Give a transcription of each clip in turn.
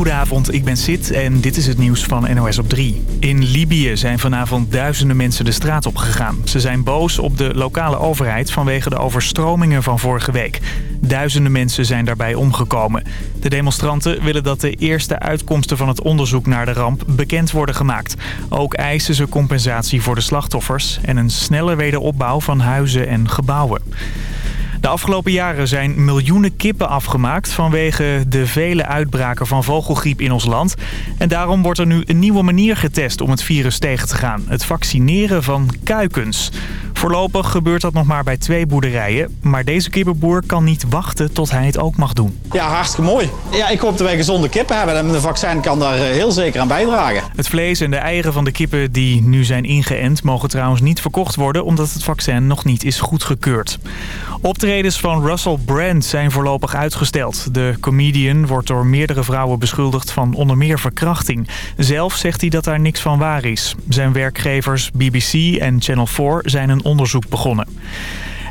Goedenavond, ik ben Sid en dit is het nieuws van NOS op 3. In Libië zijn vanavond duizenden mensen de straat op gegaan. Ze zijn boos op de lokale overheid vanwege de overstromingen van vorige week. Duizenden mensen zijn daarbij omgekomen. De demonstranten willen dat de eerste uitkomsten van het onderzoek naar de ramp bekend worden gemaakt. Ook eisen ze compensatie voor de slachtoffers en een snelle wederopbouw van huizen en gebouwen. De afgelopen jaren zijn miljoenen kippen afgemaakt vanwege de vele uitbraken van vogelgriep in ons land. En daarom wordt er nu een nieuwe manier getest om het virus tegen te gaan. Het vaccineren van kuikens. Voorlopig gebeurt dat nog maar bij twee boerderijen. Maar deze kippenboer kan niet wachten tot hij het ook mag doen. Ja, hartstikke mooi. Ja, ik hoop dat wij gezonde kippen hebben en de vaccin kan daar eh, heel zeker aan bijdragen. Het vlees en de eieren van de kippen die nu zijn ingeënt mogen trouwens niet verkocht worden omdat het vaccin nog niet is goedgekeurd. Optredens van Russell Brand zijn voorlopig uitgesteld. De comedian wordt door meerdere vrouwen beschuldigd van onder meer verkrachting. Zelf zegt hij dat daar niks van waar is. Zijn werkgevers BBC en Channel 4 zijn een onderzoek begonnen.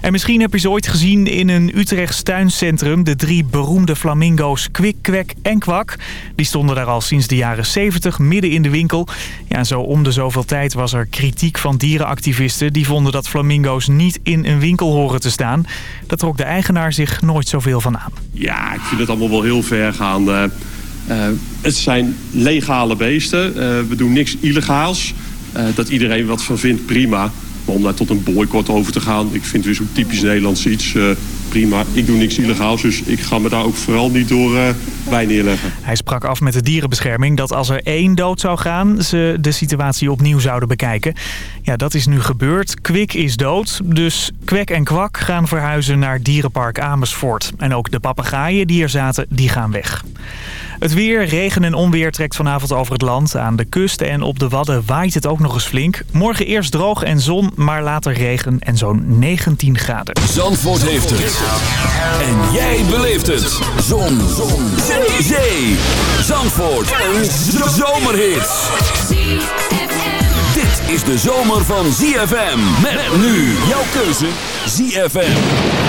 En misschien heb je ze ooit gezien in een Utrechts tuincentrum. De drie beroemde flamingo's Kwik, Kwek en Kwak. Die stonden daar al sinds de jaren 70 midden in de winkel. Ja, zo om de zoveel tijd was er kritiek van dierenactivisten... die vonden dat flamingo's niet in een winkel horen te staan. Daar trok de eigenaar zich nooit zoveel van aan. Ja, ik vind het allemaal wel heel ver gaan. Uh, het zijn legale beesten. Uh, we doen niks illegaals. dat iedereen wat van vindt, prima om daar tot een boycott over te gaan. Ik vind weer zo'n typisch Nederlands iets. Uh, prima, ik doe niks illegaals, dus ik ga me daar ook vooral niet door uh, bij neerleggen. Hij sprak af met de dierenbescherming dat als er één dood zou gaan... ze de situatie opnieuw zouden bekijken. Ja, dat is nu gebeurd. Kwik is dood, dus Kwek en Kwak gaan verhuizen naar dierenpark Amersfoort. En ook de papegaaien die er zaten, die gaan weg. Het weer, regen en onweer trekt vanavond over het land. Aan de kust en op de Wadden waait het ook nog eens flink. Morgen eerst droog en zon, maar later regen en zo'n 19 graden. Zandvoort heeft het. En jij beleeft het. Zon. zon. Zee. Zee. Zandvoort. Een zomerhit. Dit is de zomer van ZFM. Met nu jouw keuze ZFM.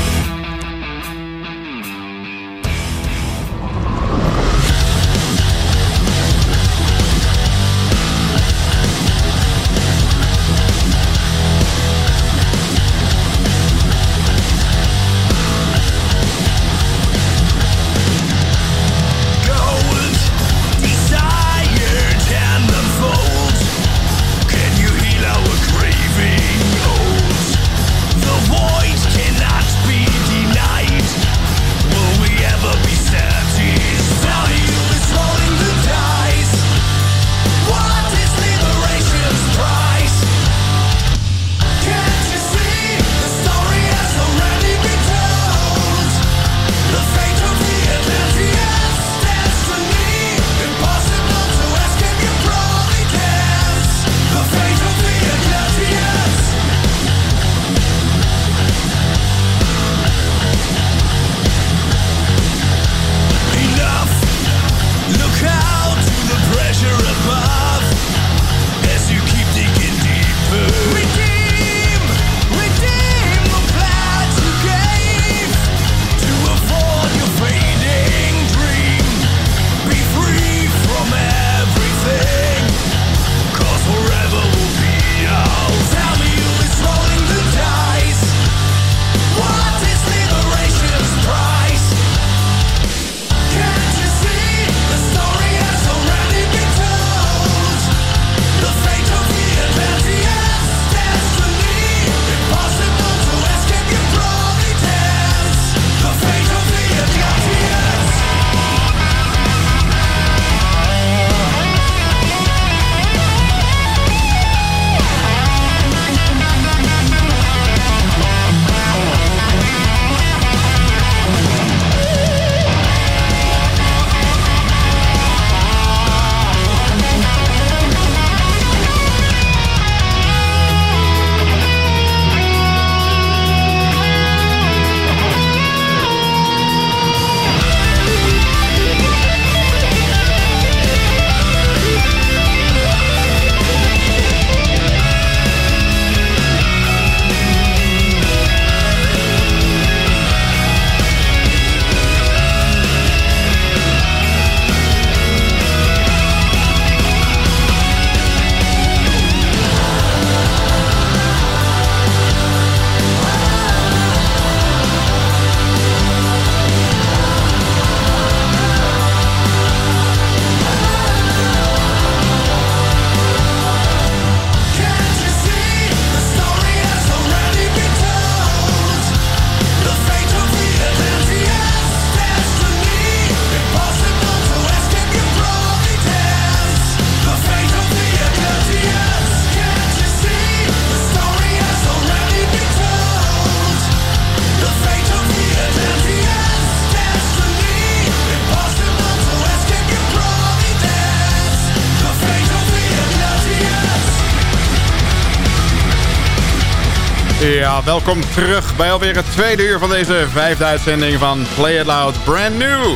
Welkom terug bij alweer het tweede uur van deze vijfde uitzending van Play It Loud Brand New.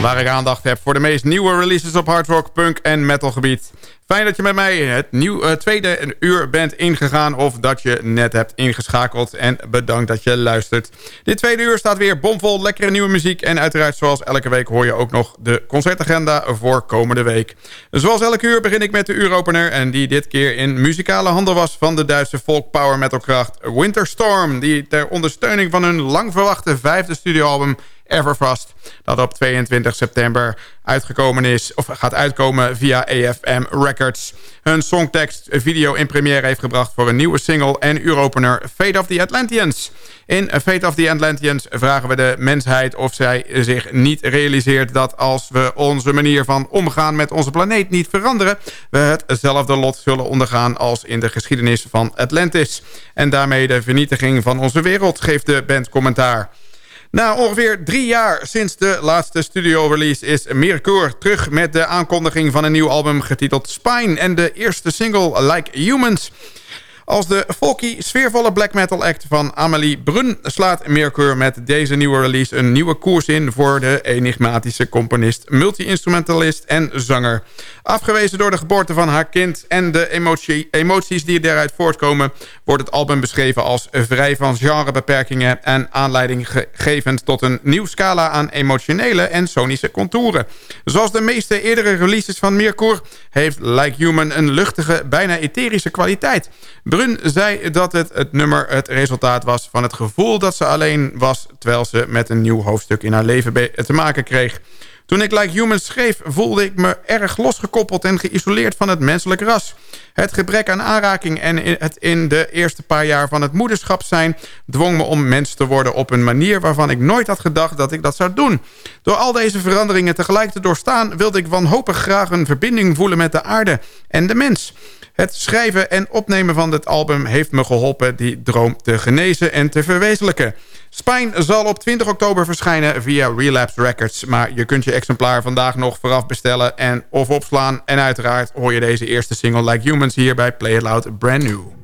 Waar ik aandacht heb voor de meest nieuwe releases op hard rock, punk en metal gebied. Fijn dat je met mij het nieuw, uh, tweede uur bent ingegaan of dat je net hebt ingeschakeld. En bedankt dat je luistert. Dit tweede uur staat weer bomvol lekkere nieuwe muziek. En uiteraard zoals elke week hoor je ook nog de concertagenda voor komende week. Zoals elke uur begin ik met de uuropener. En die dit keer in muzikale handen was van de Duitse folk power metalkracht Winterstorm. Die ter ondersteuning van hun lang verwachte vijfde studioalbum Everfast. Dat op 22 september uitgekomen is, of gaat uitkomen via AFM Records. Hun songtekst video in première heeft gebracht voor een nieuwe single en uuropener Fate of the Atlanteans. In Fate of the Atlanteans vragen we de mensheid of zij zich niet realiseert dat als we onze manier van omgaan met onze planeet niet veranderen, we hetzelfde lot zullen ondergaan als in de geschiedenis van Atlantis. En daarmee de vernietiging van onze wereld, geeft de band commentaar. Na ongeveer drie jaar sinds de laatste studio-release is Mercure terug met de aankondiging van een nieuw album getiteld Spine en de eerste single Like Humans. Als de folky, sfeervolle black metal act van Amelie Brun... slaat Mercure met deze nieuwe release een nieuwe koers in... voor de enigmatische componist, multi-instrumentalist en zanger. Afgewezen door de geboorte van haar kind en de emotie, emoties die eruit voortkomen... wordt het album beschreven als vrij van genrebeperkingen... en aanleidinggevend tot een nieuw scala aan emotionele en sonische contouren. Zoals de meeste eerdere releases van Mercure... heeft Like Human een luchtige, bijna etherische kwaliteit... zei dat het, het nummer het resultaat was van het gevoel dat ze alleen was... terwijl ze met een nieuw hoofdstuk in haar leven te maken kreeg. Toen ik Like Humans schreef, voelde ik me erg losgekoppeld en geïsoleerd van het menselijk ras. Het gebrek aan aanraking en het in de eerste paar jaar van het moederschap zijn... dwong me om mens te worden op een manier waarvan ik nooit had gedacht dat ik dat zou doen. Door al deze veranderingen tegelijk te doorstaan... wilde ik wanhopig graag een verbinding voelen met de aarde en de mens... Het schrijven en opnemen van dit album heeft me geholpen die droom te genezen en te verwezenlijken. Spine zal op 20 oktober verschijnen via Relapse Records. Maar je kunt je exemplaar vandaag nog vooraf bestellen en of opslaan. En uiteraard hoor je deze eerste single Like Humans hier bij Play It Loud Brand New.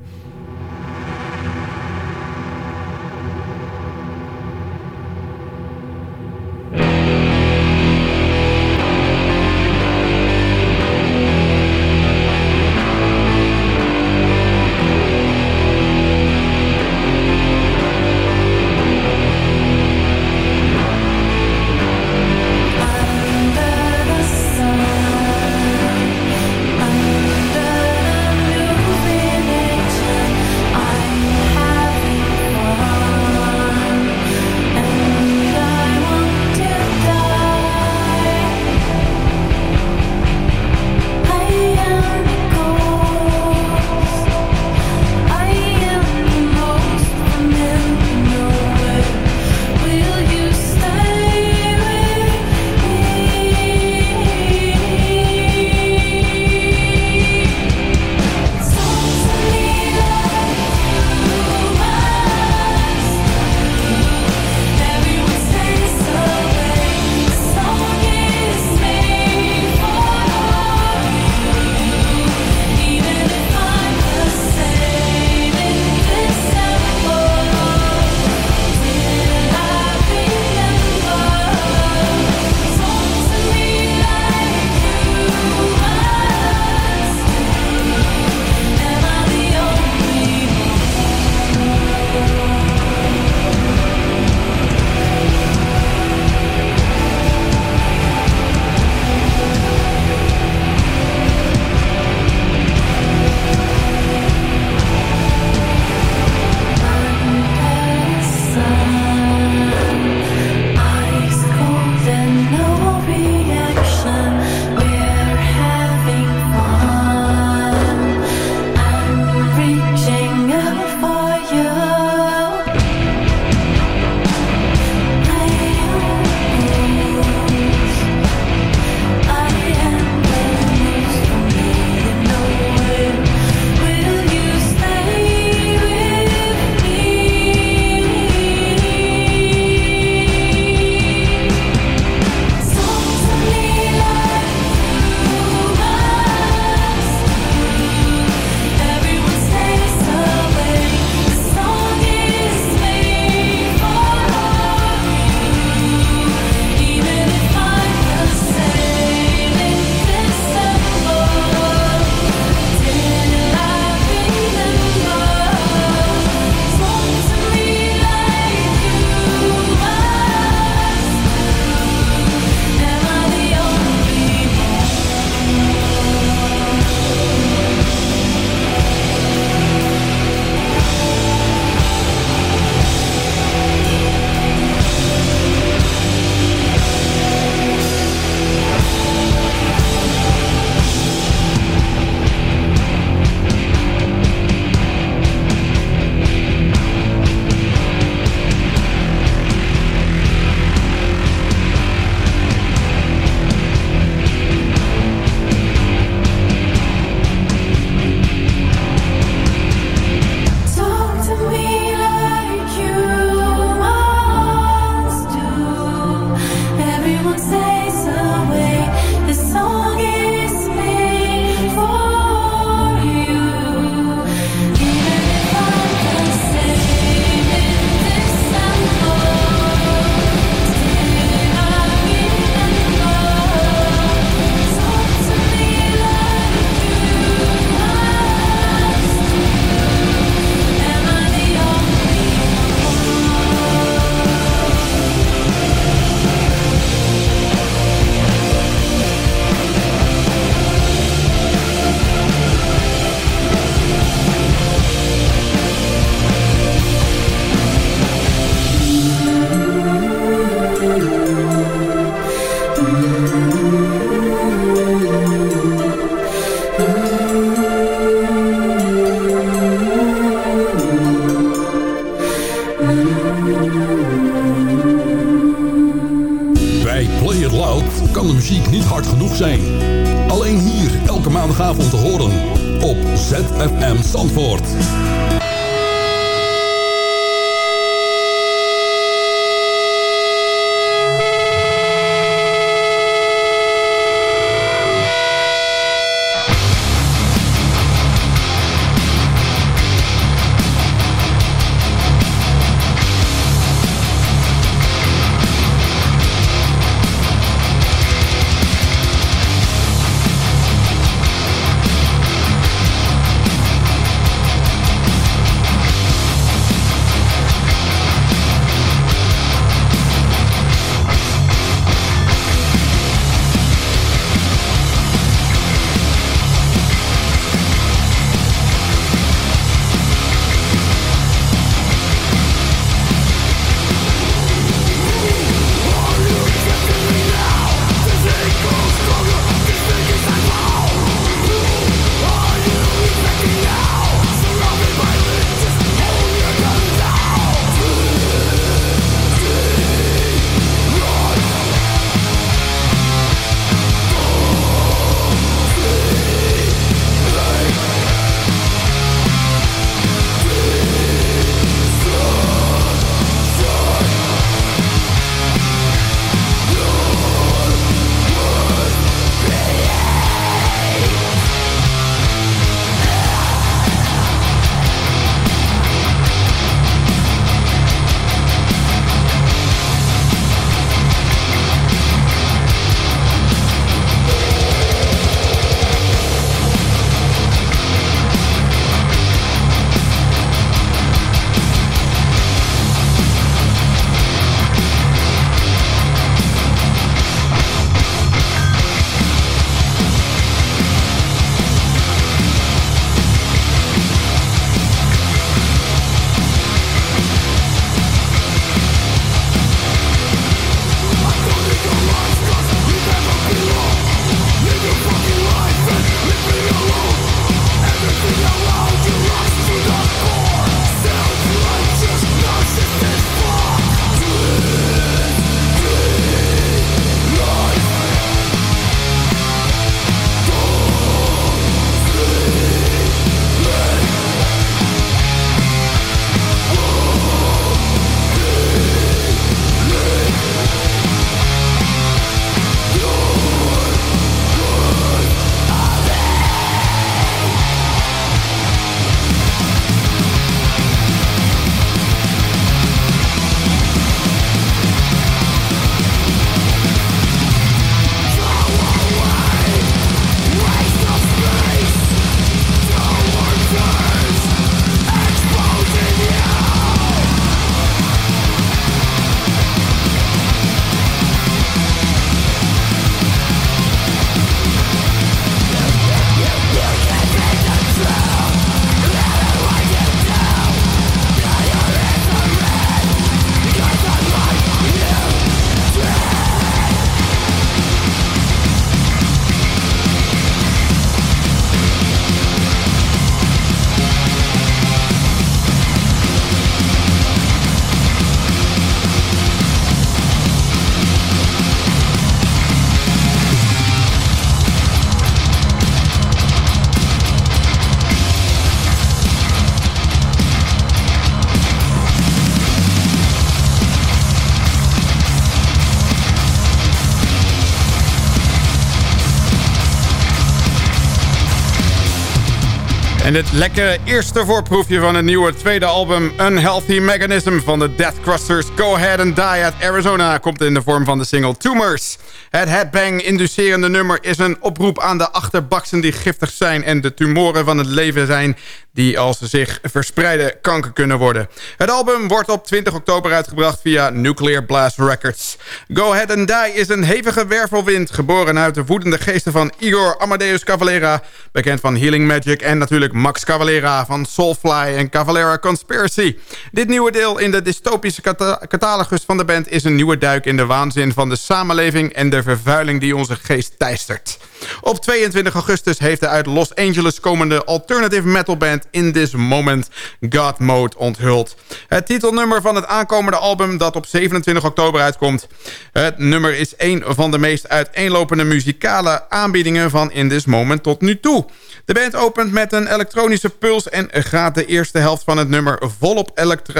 Het lekkere eerste voorproefje van het nieuwe tweede album Unhealthy Mechanism van de Death Crusters Go Ahead and Die uit Arizona komt in de vorm van de single Tumors. Het headbang-inducerende nummer is een oproep aan de achterbaksen die giftig zijn en de tumoren van het leven zijn die als ze zich verspreiden kanker kunnen worden. Het album wordt op 20 oktober uitgebracht via Nuclear Blast Records. Go Ahead and Die is een hevige wervelwind, geboren uit de woedende geesten van Igor Amadeus Cavalera, bekend van Healing Magic en natuurlijk Max Cavalera van Soulfly en Cavalera Conspiracy. Dit nieuwe deel in de dystopische catalogus van de band is een nieuwe duik in de waanzin van de samenleving en de vervuiling die onze geest teistert. Op 22 augustus heeft de uit Los Angeles komende alternative metal band In This Moment God Mode onthuld. Het titelnummer van het aankomende album dat op 27 oktober uitkomt. Het nummer is een van de meest uiteenlopende muzikale aanbiedingen van In This Moment tot nu toe. De band opent met een elektronische puls en gaat de eerste helft van het nummer volop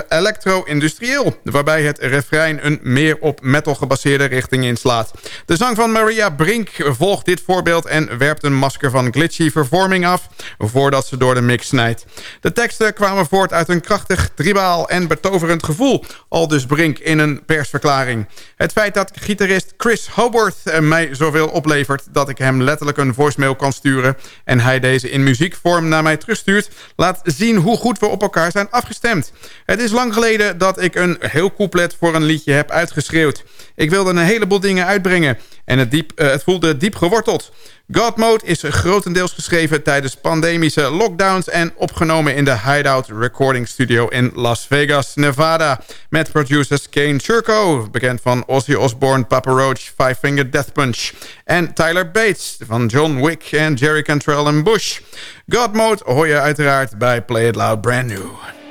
elektro-industrieel. waarbij het refrein een meer op metal gebaseerde richting inslaat. De zang van Maria Brink volgt dit voorbeeld en werpt een masker van glitchy vervorming af voordat ze door de mix snijdt. De teksten kwamen voort uit een krachtig, tribaal en betoverend gevoel, al dus Brink in een persverklaring. Het feit dat gitarist Chris Hobarth mij zoveel oplevert dat ik hem letterlijk een voicemail kan sturen en hij deze in muziekvorm naar mij terugstuurt, laat zien hoe goed we op elkaar zijn afgestemd. Het is lang geleden dat ik een heel couplet voor een liedje heb uitgeschreeuwd. Ik wilde een heleboel dingen uitbrengen en het, diep, uh, het voelde diep geworteld. God Mode is grotendeels geschreven tijdens pandemische lockdowns... en opgenomen in de Hideout Recording Studio in Las Vegas, Nevada... met producers Kane Churko, bekend van Ozzy Osbourne, Papa Roach, Five Finger Death Punch... en Tyler Bates van John Wick en Jerry Cantrell en Bush. God Mode hoor je uiteraard bij Play It Loud Brand New.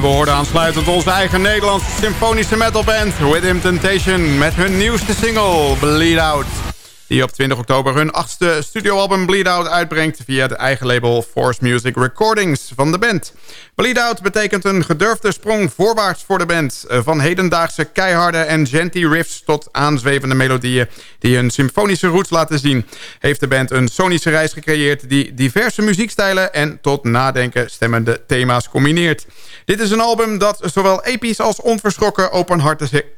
We hoorden aansluitend onze eigen Nederlandse symfonische metalband Within Temptation met hun nieuwste single Bleed Out. Die op 20 oktober hun achtste studioalbum Bleed Out uitbrengt... via het eigen label Force Music Recordings van de band. Bleed Out betekent een gedurfde sprong voorwaarts voor de band. Van hedendaagse keiharde en genty riffs tot aanzwevende melodieën... die hun symfonische roots laten zien... heeft de band een sonische reis gecreëerd... die diverse muziekstijlen en tot nadenken stemmende thema's combineert. Dit is een album dat zowel episch als onverschrokken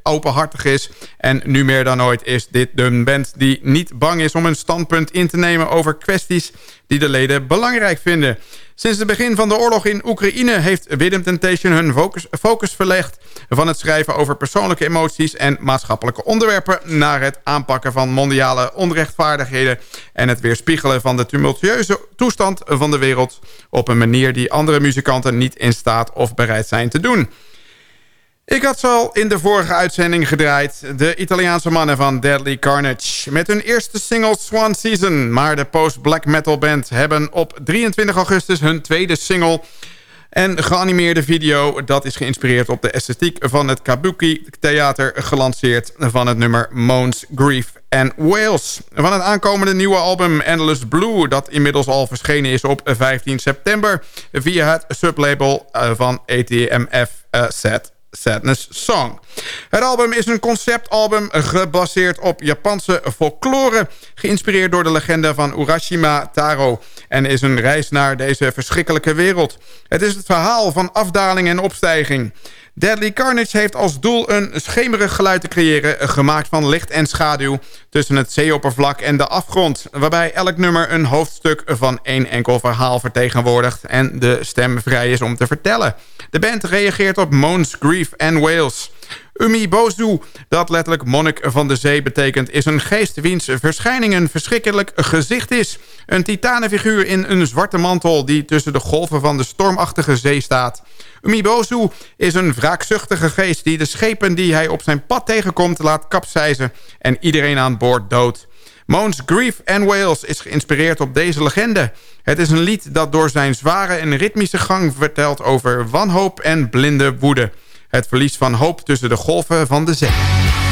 openhartig is. En nu meer dan ooit is dit de band die niet bang is om een standpunt in te nemen over kwesties die de leden belangrijk vinden. Sinds het begin van de oorlog in Oekraïne heeft Widem Temptation hun focus, focus verlegd van het schrijven over persoonlijke emoties en maatschappelijke onderwerpen naar het aanpakken van mondiale onrechtvaardigheden en het weerspiegelen van de tumultueuze toestand van de wereld op een manier die andere muzikanten niet in staat of bereid zijn te doen. Ik had ze al in de vorige uitzending gedraaid. De Italiaanse mannen van Deadly Carnage. Met hun eerste single Swan Season. Maar de post-black metal band hebben op 23 augustus hun tweede single... en geanimeerde video. Dat is geïnspireerd op de esthetiek van het Kabuki Theater... gelanceerd van het nummer Moans, Grief en Wales. Van het aankomende nieuwe album Endless Blue... dat inmiddels al verschenen is op 15 september... via het sublabel eh, van ATMF uh, Set Sadness Song. Het album is een conceptalbum gebaseerd op Japanse folklore... geïnspireerd door de legende van Urashima Taro... en is een reis naar deze verschrikkelijke wereld. Het is het verhaal van afdaling en opstijging... Deadly Carnage heeft als doel een schemerig geluid te creëren... gemaakt van licht en schaduw tussen het zeeoppervlak en de afgrond... waarbij elk nummer een hoofdstuk van één enkel verhaal vertegenwoordigt... en de stem vrij is om te vertellen. De band reageert op Moans, Grief en Wales... Umibozu, dat letterlijk monnik van de zee betekent... is een geest wiens verschijning een verschrikkelijk gezicht is. Een titanenfiguur in een zwarte mantel... die tussen de golven van de stormachtige zee staat. Umibozu is een wraakzuchtige geest... die de schepen die hij op zijn pad tegenkomt laat kapseizen... en iedereen aan boord doodt. Moons Grief and Wales is geïnspireerd op deze legende. Het is een lied dat door zijn zware en ritmische gang vertelt over wanhoop en blinde woede. Het verlies van hoop tussen de golven van de zee.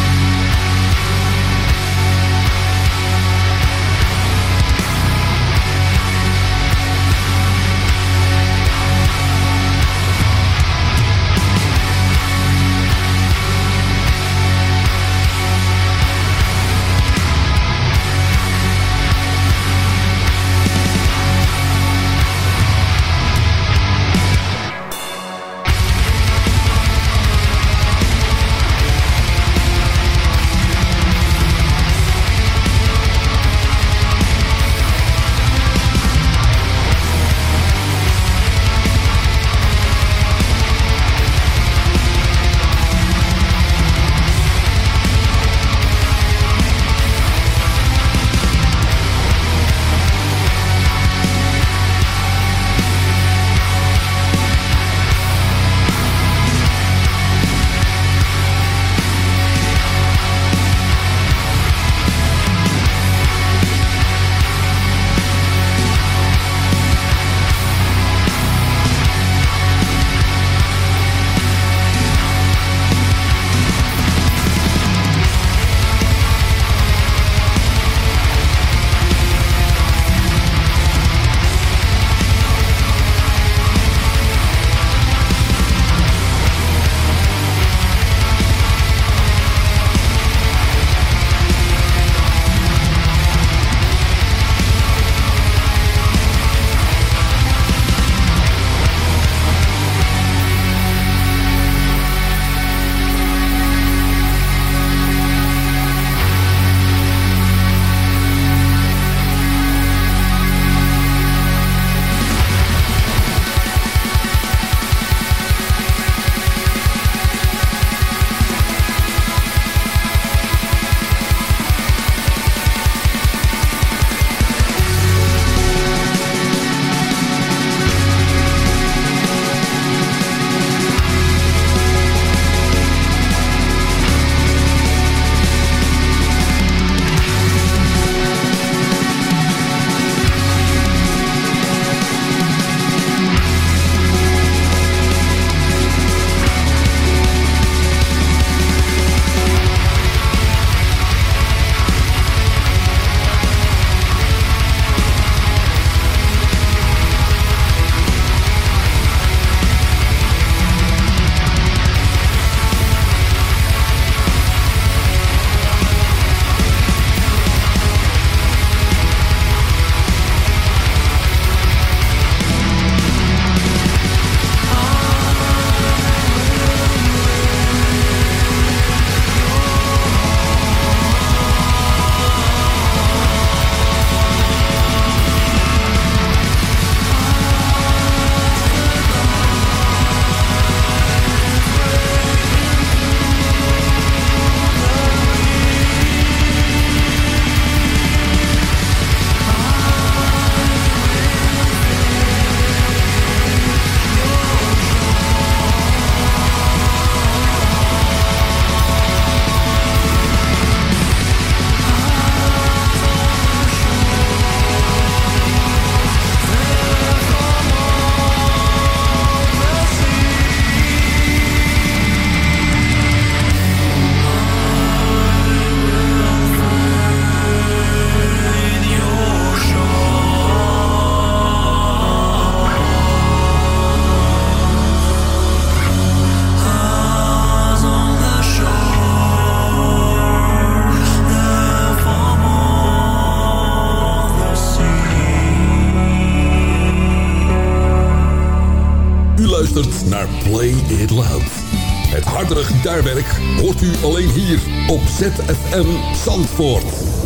Gitaarwerk hoort u alleen hier op ZFM Zandvoort.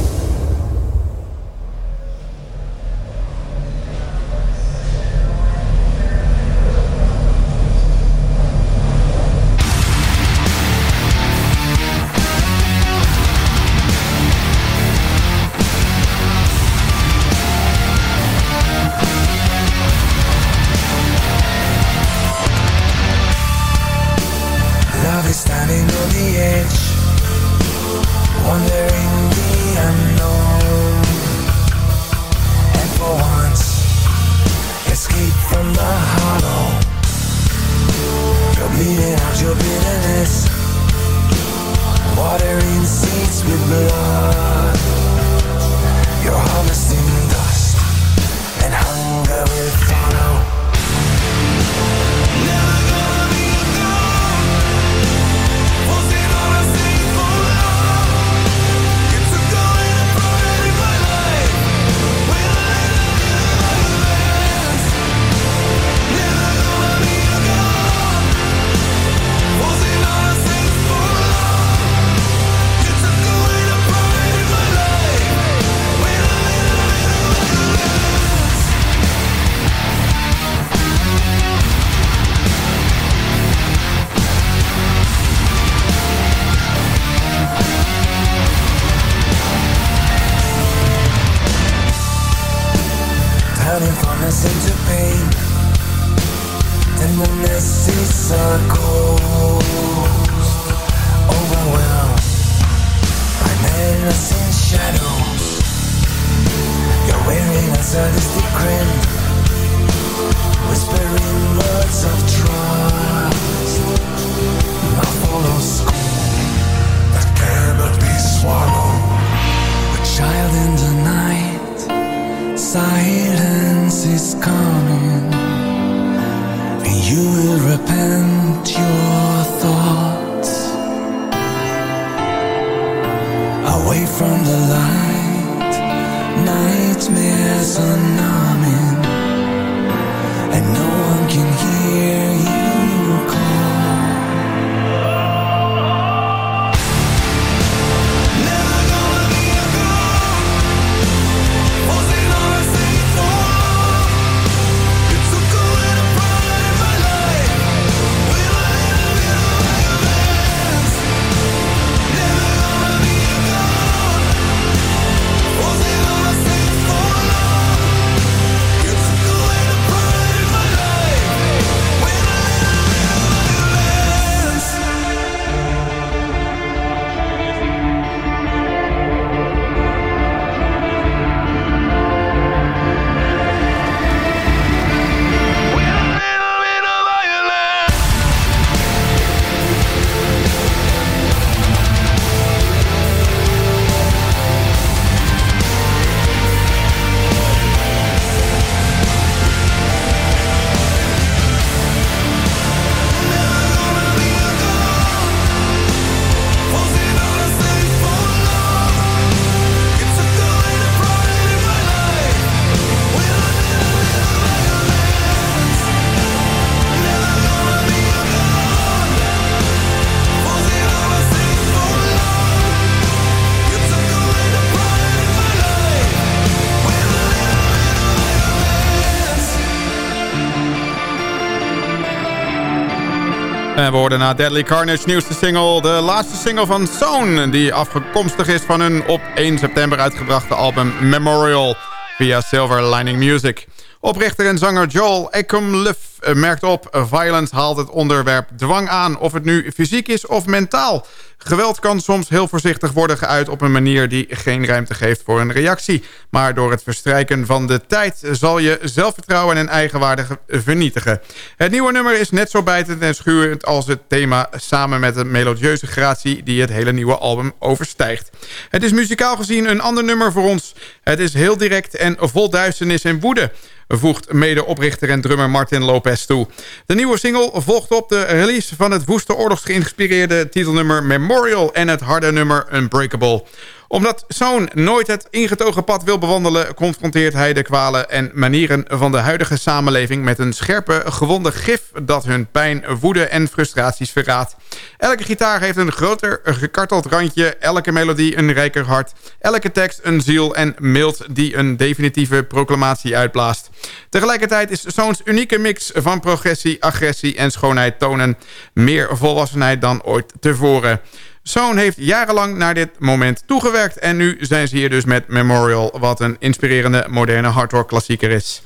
En we hoorden na Deadly Carnage nieuwste single... de laatste single van Zone... die afkomstig is van hun op 1 september uitgebrachte album Memorial... via Silver Lining Music. Oprichter en zanger Joel Ekumluff merkt op... Violence haalt het onderwerp dwang aan... of het nu fysiek is of mentaal. Geweld kan soms heel voorzichtig worden geuit op een manier die geen ruimte geeft voor een reactie. Maar door het verstrijken van de tijd zal je zelfvertrouwen en eigenwaarde vernietigen. Het nieuwe nummer is net zo bijtend en schuwend als het thema... samen met de melodieuze gratie die het hele nieuwe album overstijgt. Het is muzikaal gezien een ander nummer voor ons. Het is heel direct en vol duisternis en woede voegt medeoprichter en drummer Martin Lopez toe. De nieuwe single volgt op de release van het woeste oorlogsgeïnspireerde titelnummer Memorial en het harde nummer Unbreakable. Omdat Zoon nooit het ingetogen pad wil bewandelen... confronteert hij de kwalen en manieren van de huidige samenleving... met een scherpe, gewonde gif dat hun pijn, woede en frustraties verraadt. Elke gitaar heeft een groter gekarteld randje... elke melodie een rijker hart... elke tekst een ziel en mild die een definitieve proclamatie uitblaast. Tegelijkertijd is Zoons unieke mix van progressie, agressie en schoonheid tonen... meer volwassenheid dan ooit tevoren. Zoon heeft jarenlang naar dit moment toegewerkt... en nu zijn ze hier dus met Memorial... wat een inspirerende moderne hardrock klassieker is.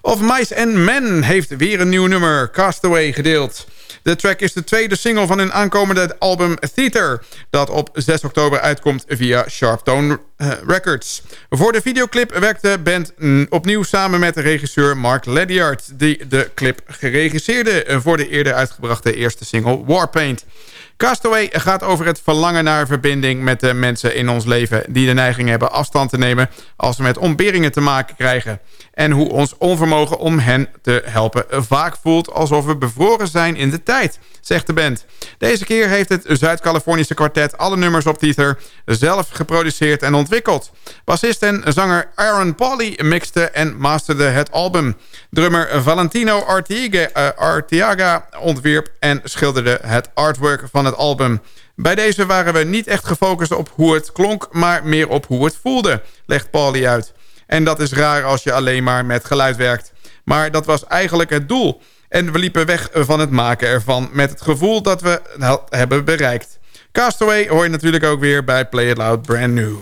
Of Mice and Men heeft weer een nieuw nummer, Castaway, gedeeld. De track is de tweede single van hun aankomende album Theater... dat op 6 oktober uitkomt via Sharptone uh, Records. Voor de videoclip werkte de band opnieuw samen met regisseur Mark Ledyard... die de clip geregisseerde voor de eerder uitgebrachte eerste single Warpaint... Castaway gaat over het verlangen naar verbinding met de mensen in ons leven... die de neiging hebben afstand te nemen als we met ontberingen te maken krijgen. En hoe ons onvermogen om hen te helpen vaak voelt alsof we bevroren zijn in de tijd, zegt de band. Deze keer heeft het Zuid-Californische kwartet alle nummers op Tether zelf geproduceerd en ontwikkeld. Bassist en zanger Aaron Pauli mixte en masterde het album. Drummer Valentino Artiaga, uh, Artiaga ontwierp en schilderde het artwork van het album. Bij deze waren we niet echt gefocust op hoe het klonk, maar meer op hoe het voelde, legt Pauli uit. En dat is raar als je alleen maar met geluid werkt. Maar dat was eigenlijk het doel. En we liepen weg van het maken ervan met het gevoel dat we hebben bereikt. Castaway hoor je natuurlijk ook weer bij Play It Loud Brand New.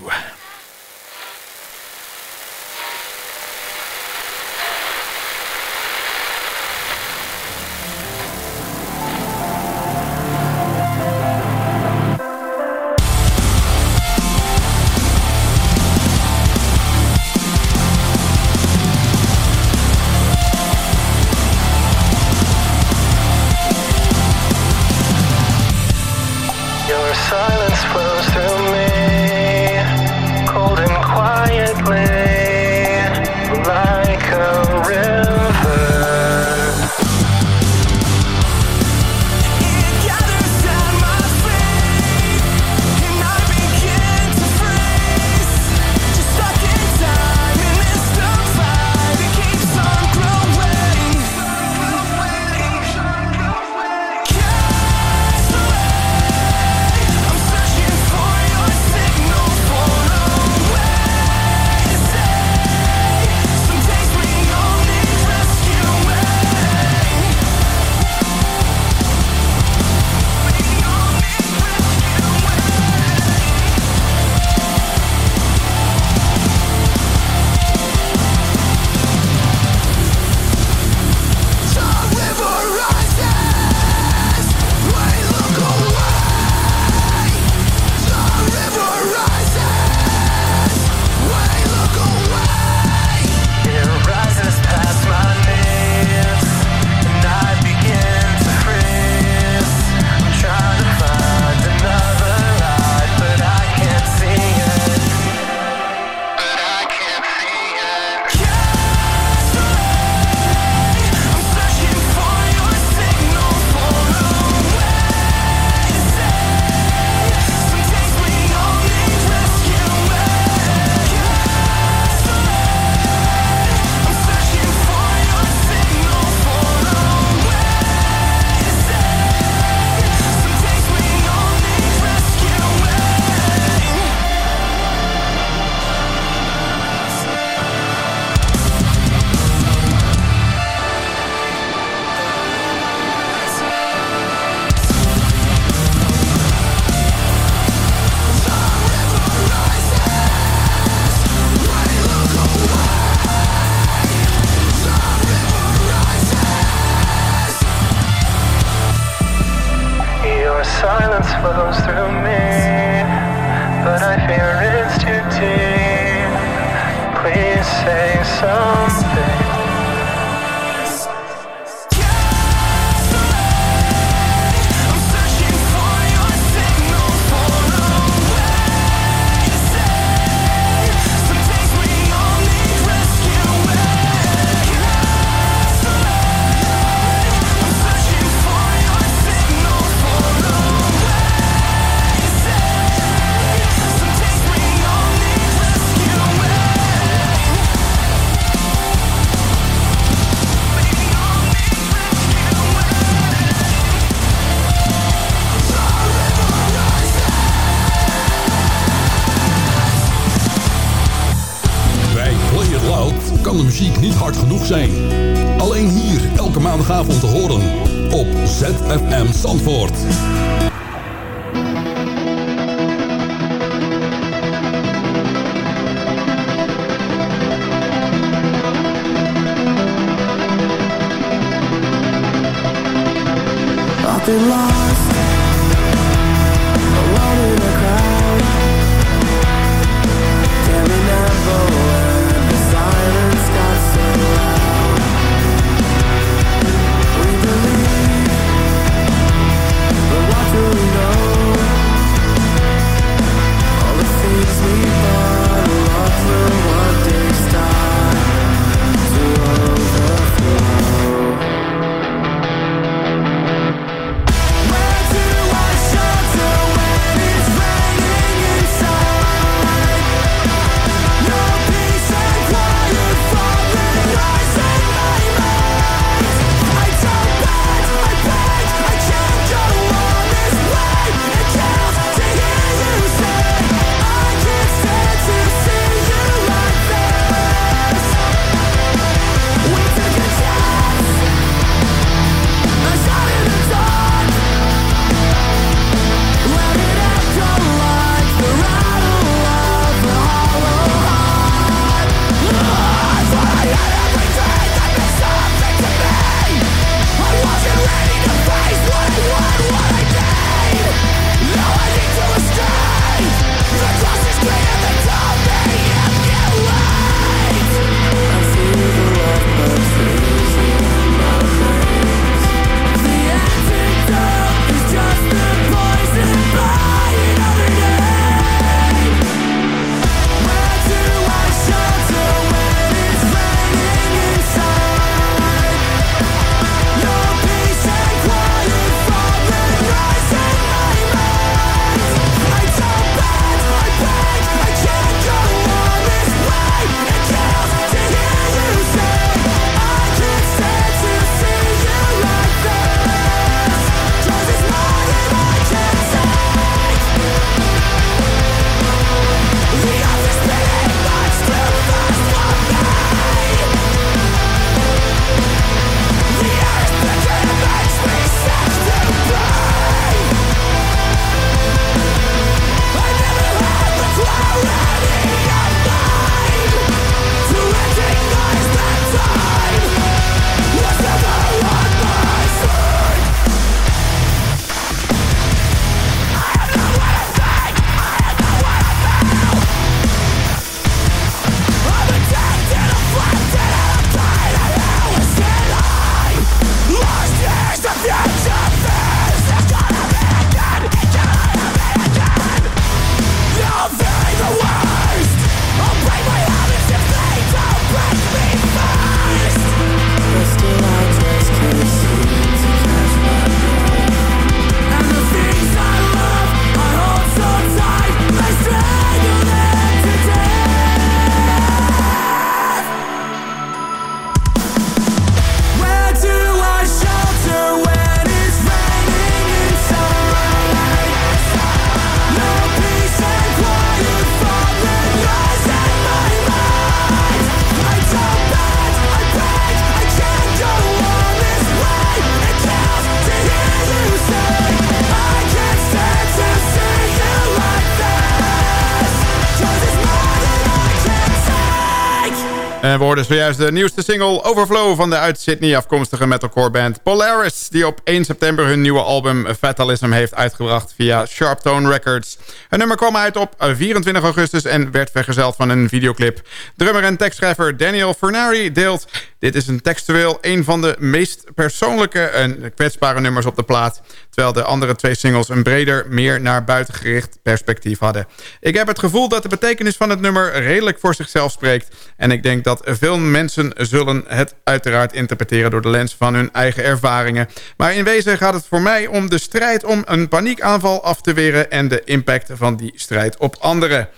Hoorden zojuist de nieuwste single Overflow van de uit Sydney afkomstige metalcore band Polaris, die op 1 september hun nieuwe album Fatalism heeft uitgebracht via Sharptone Records. Het nummer kwam uit op 24 augustus en werd vergezeld van een videoclip. Drummer en tekstschrijver Daniel Fernari deelt... Dit is een textueel een van de meest persoonlijke en kwetsbare nummers op de plaat... terwijl de andere twee singles een breder, meer naar buiten gericht perspectief hadden. Ik heb het gevoel dat de betekenis van het nummer redelijk voor zichzelf spreekt... en ik denk dat veel mensen zullen het uiteraard interpreteren... door de lens van hun eigen ervaringen. Maar in wezen gaat het voor mij om de strijd om een paniekaanval af te weren... en de impact van die strijd op anderen.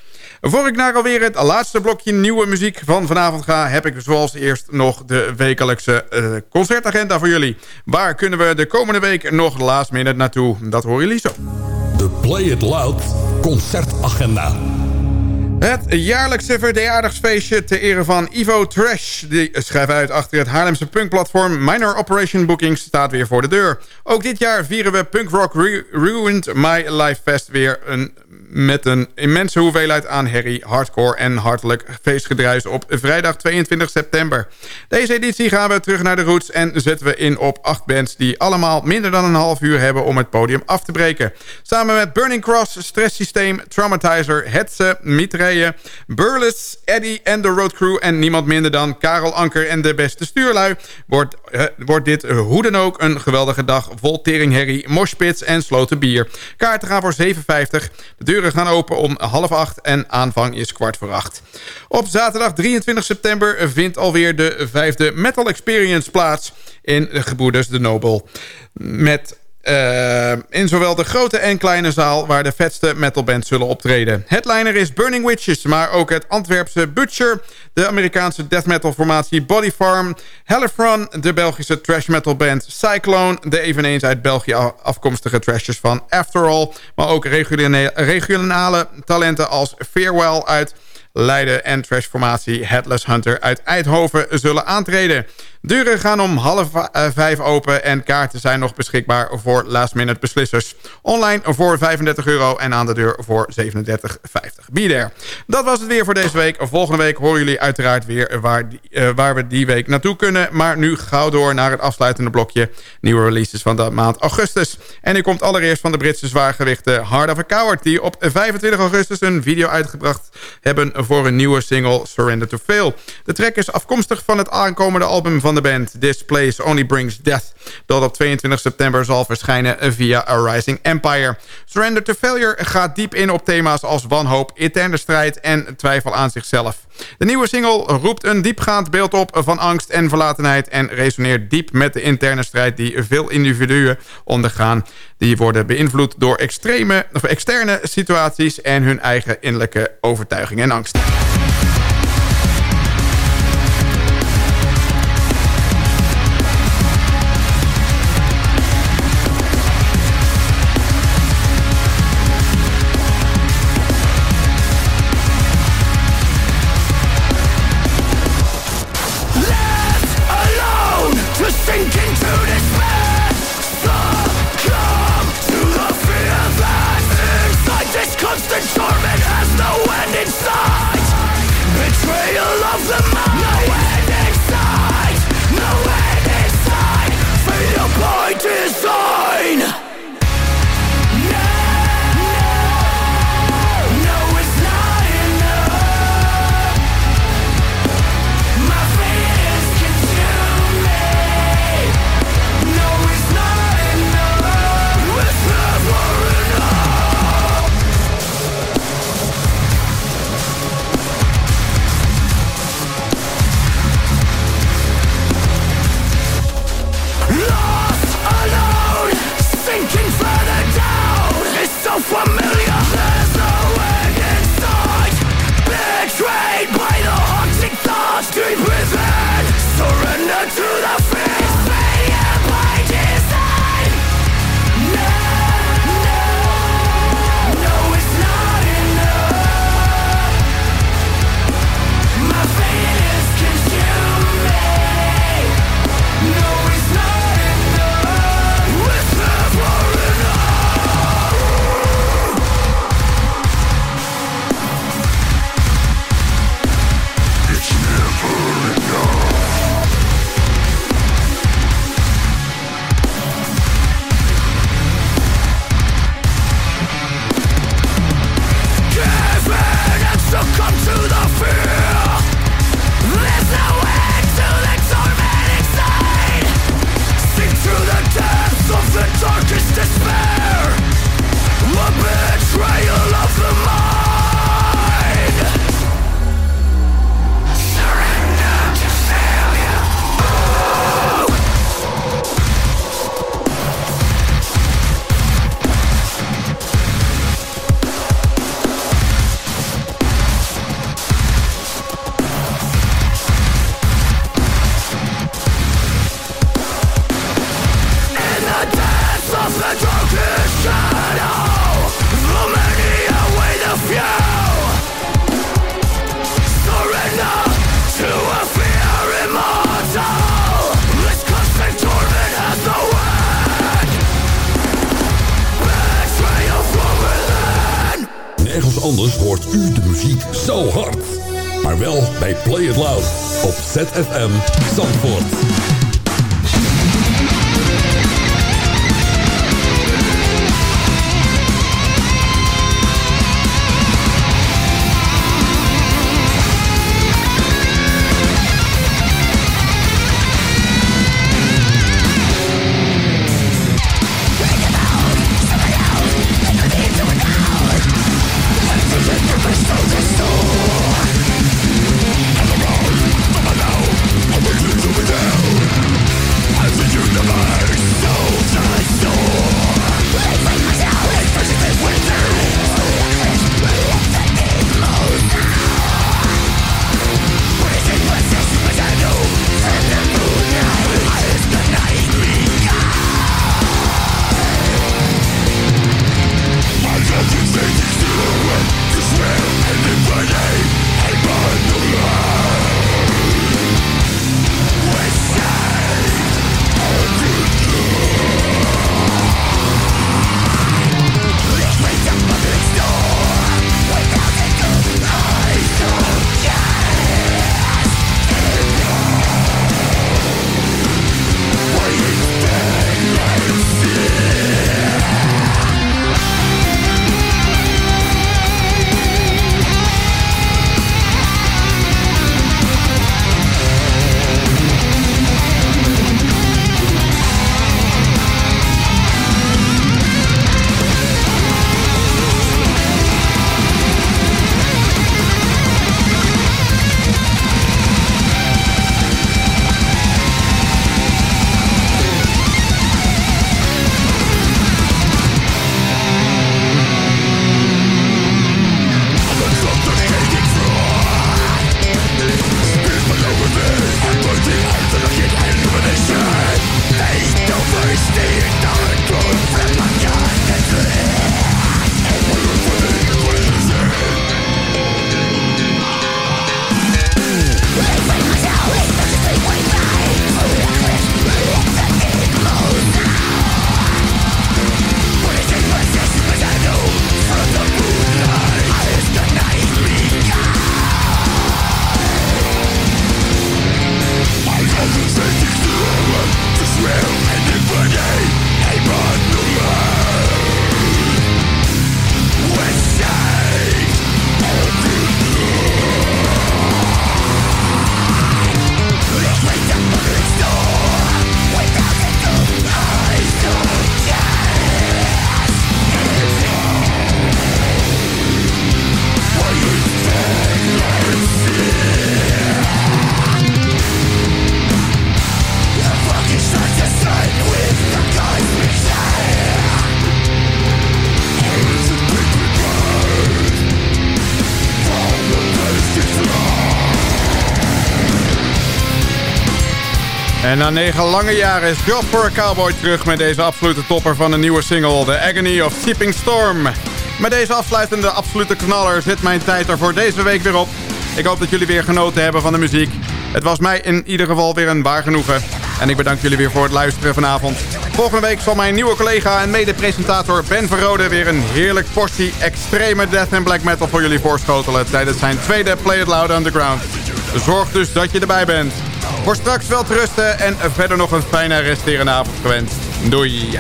Voor ik naar alweer het laatste blokje nieuwe muziek van vanavond ga... heb ik zoals eerst nog de wekelijkse eh, concertagenda voor jullie. Waar kunnen we de komende week nog last minute naartoe? Dat horen jullie zo. De Play It Loud concertagenda. Het jaarlijkse verjaardagsfeestje ter ere van Ivo Trash. Die schrijft uit achter het Haarlemse punkplatform Minor Operation Bookings staat weer voor de deur. Ook dit jaar vieren we Punk Rock Ru- Ruined My Life Fest weer een, met een immense hoeveelheid aan herrie, hardcore en hartelijk feestgedruis op vrijdag 22 september. Deze editie gaan we terug naar de roots en zetten we in op acht bands die allemaal minder dan een half uur hebben om het podium af te breken. Samen met Burning Cross, Stress Systeem, Traumatizer, Hetze, Mitraille, Burles, Eddie en de Road Crew en niemand minder dan Karel Anker en de beste stuurlui wordt, eh, wordt dit eh, hoe dan ook een geweldige dag vol teringherrie, moshpits en sloten bier. Kaarten gaan voor 7,50. De deuren gaan open om half acht en aanvang is kwart voor acht. Op zaterdag 23 september vindt alweer de vijfde Metal Experience plaats in de Gebroeders de Nobel. Met eh, in zowel de grote en kleine zaal waar de vetste metalbands zullen optreden. Headliner is Burning Witches, maar ook het Antwerpse Butcher... de Amerikaanse death metal formatie Body Farm... Hellefron, de Belgische trash metal band Cyclone... de eveneens uit België afkomstige trashers van After All... maar ook regionale, talenten als Farewell uit... Leiden en trashformatie Headless Hunter uit Eindhoven zullen aantreden. Deuren gaan om half eh, vijf open en kaarten zijn nog beschikbaar voor last minute beslissers. Online voor 35 euro en aan de deur voor 37,50. Be. Dat was het weer voor deze week. Volgende week horen jullie uiteraard weer waar, eh, waar we die week naartoe kunnen. Maar nu gauw door naar het afsluitende blokje. Nieuwe releases van de maand augustus. En die komt allereerst van de Britse zwaargewichten Hard of a Coward... die op 25 augustus een video uitgebracht hebben voor een nieuwe single Surrender to Fail. De track is afkomstig van het aankomende album van de band This Place Only Brings Death... dat op 22 september zal verschijnen via A Rising Empire. Surrender to Failure gaat diep in op thema's als wanhoop, interne strijd en twijfel aan zichzelf. De nieuwe single roept een diepgaand beeld op van angst en verlatenheid... en resoneert diep met de interne strijd die veel individuen ondergaan. Die worden beïnvloed door extreme, of externe situaties... en hun eigen innerlijke overtuiging en angst. En na negen lange jaren is Job for a Cowboy terug met deze absolute topper van een nieuwe single, The Agony of Seeping Storm. Met deze afsluitende absolute knaller zit mijn tijd er voor deze week weer op. Ik hoop dat jullie weer genoten hebben van de muziek. Het was mij in ieder geval weer een waar genoegen. En ik bedank jullie weer voor het luisteren vanavond. Volgende week zal mijn nieuwe collega en mede-presentator Ben Verrode... weer een heerlijk portie extreme death en black metal voor jullie voorschotelen... tijdens zijn tweede Play It Loud Underground. Zorg dus dat je erbij bent. Voor straks wel te rusten en verder nog een fijne resterende avond gewenst. Doei.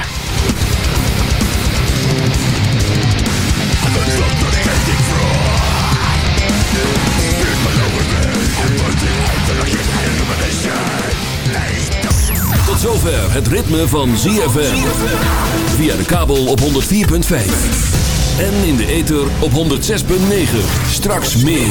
Tot zover het ritme van ZFM. Via de kabel op 104.5. En in de ether op 106.9. Straks meer.